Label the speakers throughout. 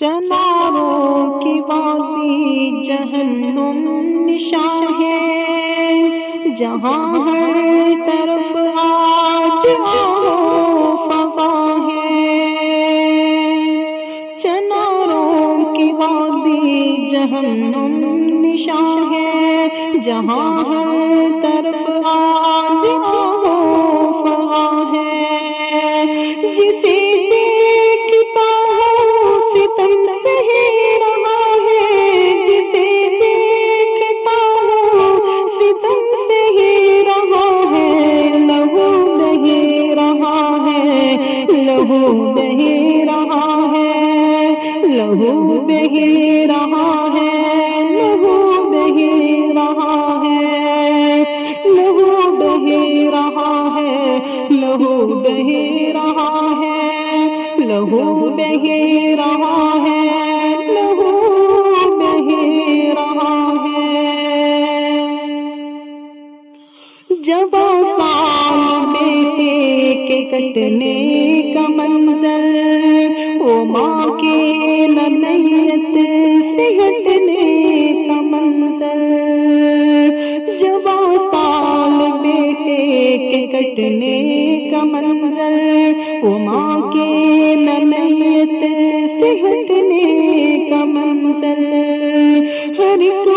Speaker 1: چناروں کی وادی جہنم نشان ہے۔ جہاں ہر طرف آج فضا ہے۔ چناروں کی وادی جہنم نشان ہے۔ جہاں ہر طرف آج لہو بہے رہا ہے، لہو بہے رہا ہے، لہو بہے رہا ہے، لہو بہی رہا ہے، لہو بہے رہا ہے، لہو بہے رہا ہے۔ کے کٹنے کا منظر، وہ ماں کے نیت سے ہٹنے کا منظر۔ جب سال بیٹے کے کٹنے کا منظر، وہ ماں کے نیت سے ہٹنے کا منظر۔ ہر ایک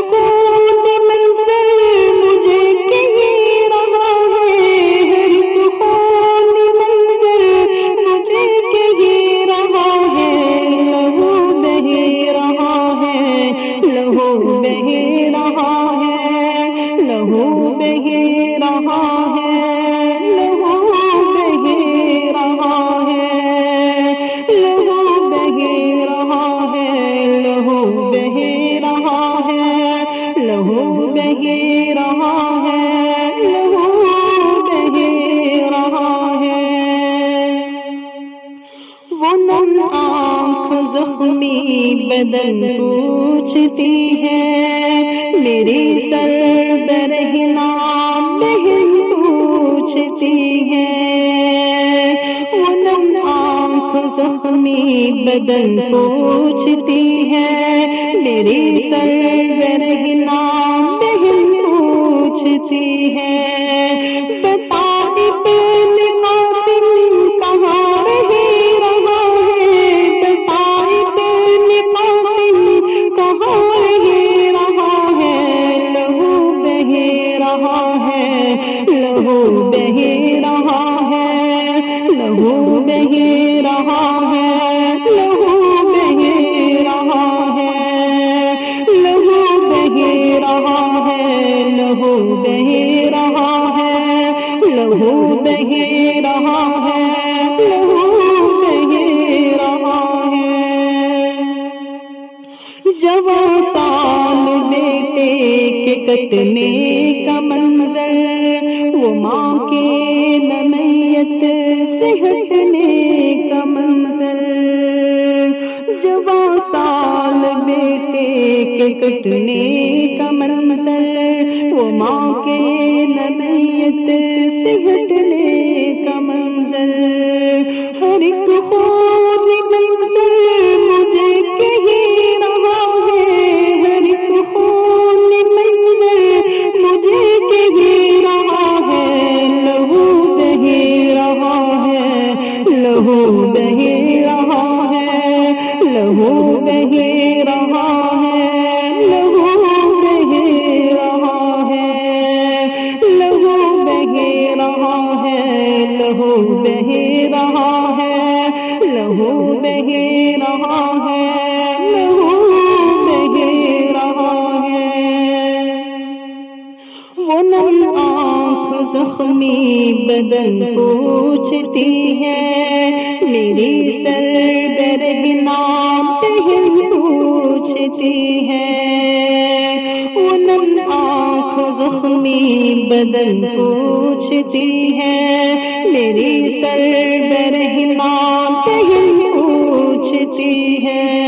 Speaker 1: لہو بہے رہا ہے، لہو بہے رہا ہے، لہو بہے رہا ہے، لہو بہے رہا ہے، لہو بہے رہا ہے، لہو بہے رہا ہے، لہو بہے رہا ہے۔ وہ نم آنکھ زخمی بدن پوچھتی ہے، میری سر برہنا بہن پوچھتی ہے۔ وہ نم آنکھ زخمی بدن پوچھتی ہے، میری سر برہنا رہا ہے، لہو بہے رہا ہے، لہو بہے رہا ہے، لہو بہے رہا ہے، لہو بہے رہا ہے، لہو بہے رہا ہے، لہو بہے رہا ہے، لہو بہے رہا ہے۔ جوان سال بیٹے کے کٹنے کا منظر ماں کے نمیت سے ہٹنے کا منظر۔ جوان سال بیٹے کے کٹنے کا منظر، وہ ماں کے نمیت لہو نہیں رہا ہے، لہو نہیں رہا ہے، لہو نہیں رہا ہے، لہو نہیں رہا ہے، لہو نہیں رہا ہے، لہو بہے رہا ہے۔ زخمی بدن پوچھتی ہے میری سر برہنا بہن پوچھتی ہے۔ وہ آنکھ زخمی بدن پوچھتی ہے میری سر برہنا بہن پوچھتی ہے۔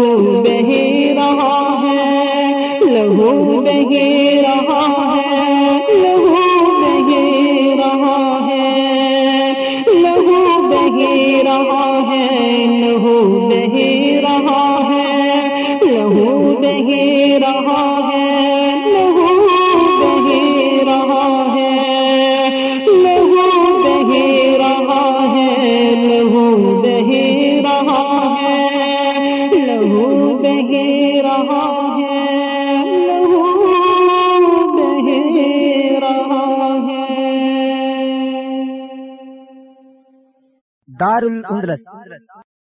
Speaker 1: لہو بہ رہا ہے، لہو بہ رہا ہے، لہو بہ رہا ہے، لہو بہ رہا ہے، لہو بہ رہا ہے، لہو بہ
Speaker 2: دار الاندلس